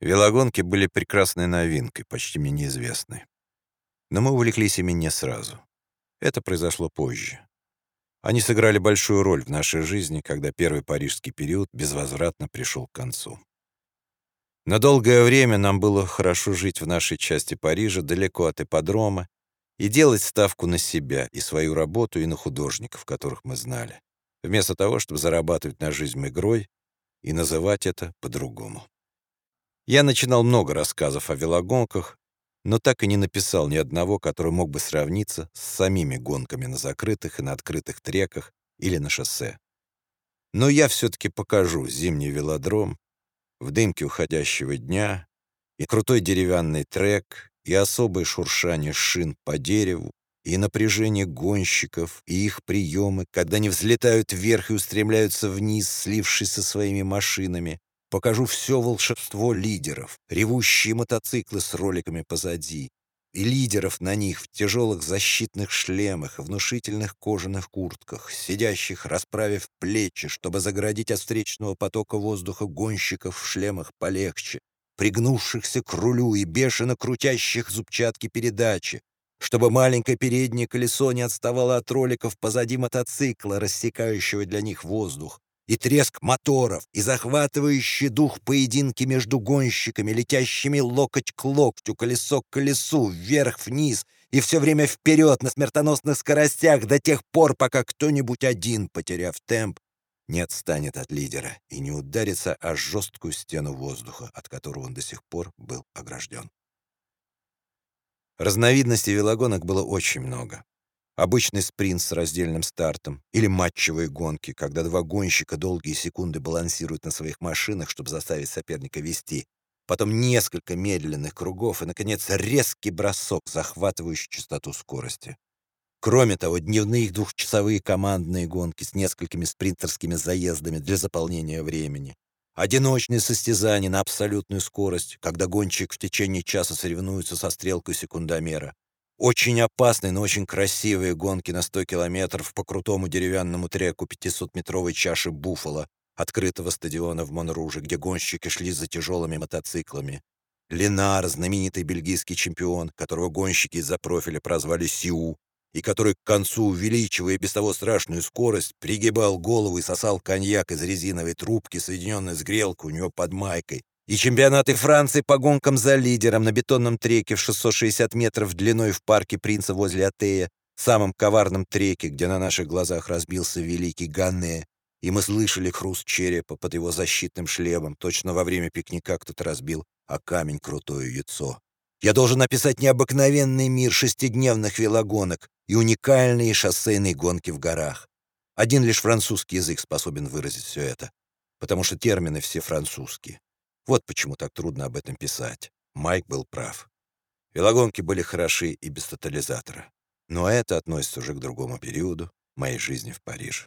Велогонки были прекрасной новинкой, почти мне неизвестной. Но мы увлеклись ими не сразу. Это произошло позже. Они сыграли большую роль в нашей жизни, когда первый парижский период безвозвратно пришел к концу. На долгое время нам было хорошо жить в нашей части Парижа, далеко от ипподрома, и делать ставку на себя и свою работу, и на художников, которых мы знали, вместо того, чтобы зарабатывать на жизнь игрой и называть это по-другому. Я начинал много рассказов о велогонках, но так и не написал ни одного, который мог бы сравниться с самими гонками на закрытых и на открытых треках или на шоссе. Но я все-таки покажу зимний велодром в дымке уходящего дня и крутой деревянный трек, и особое шуршание шин по дереву, и напряжение гонщиков, и их приемы, когда они взлетают вверх и устремляются вниз, слившись со своими машинами. Покажу все волшебство лидеров, ревущие мотоциклы с роликами позади, и лидеров на них в тяжелых защитных шлемах, внушительных кожаных куртках, сидящих, расправив плечи, чтобы заградить от встречного потока воздуха гонщиков в шлемах полегче, пригнувшихся к рулю и бешено крутящих зубчатки передачи, чтобы маленькое переднее колесо не отставало от роликов позади мотоцикла, рассекающего для них воздух, и треск моторов, и захватывающий дух поединки между гонщиками, летящими локоть к локтю, колесо к колесу, вверх-вниз, и все время вперед на смертоносных скоростях до тех пор, пока кто-нибудь один, потеряв темп, не отстанет от лидера и не ударится о жесткую стену воздуха, от которого он до сих пор был огражден. Разновидностей велогонок было очень много. Обычный спринт с раздельным стартом или матчевые гонки, когда два гонщика долгие секунды балансируют на своих машинах, чтобы заставить соперника вести. Потом несколько медленных кругов и, наконец, резкий бросок, захватывающий частоту скорости. Кроме того, дневные двухчасовые командные гонки с несколькими спринтерскими заездами для заполнения времени. Одиночные состязания на абсолютную скорость, когда гонщик в течение часа соревнуется со стрелкой секундомера. Очень опасные, но очень красивые гонки на 100 километров по крутому деревянному треку 500-метровой чаши Буффало, открытого стадиона в Монруже, где гонщики шли за тяжелыми мотоциклами. Ленар, знаменитый бельгийский чемпион, которого гонщики из-за профиля прозвали Сиу, и который к концу, увеличивая без того страшную скорость, пригибал голову и сосал коньяк из резиновой трубки, соединенной с грелкой у него под майкой, и чемпионаты Франции по гонкам за лидером на бетонном треке в 660 метров длиной в парке Принца возле Атея, самом коварном треке, где на наших глазах разбился великий Ганне, и мы слышали хруст черепа под его защитным шлемом, точно во время пикника кто-то разбил а камень крутое яйцо. Я должен описать необыкновенный мир шестидневных велогонок и уникальные шоссейные гонки в горах. Один лишь французский язык способен выразить все это, потому что термины все французские. Вот почему так трудно об этом писать. Майк был прав. Велогонки были хороши и без тотализатора. Но это относится уже к другому периоду моей жизни в Париже.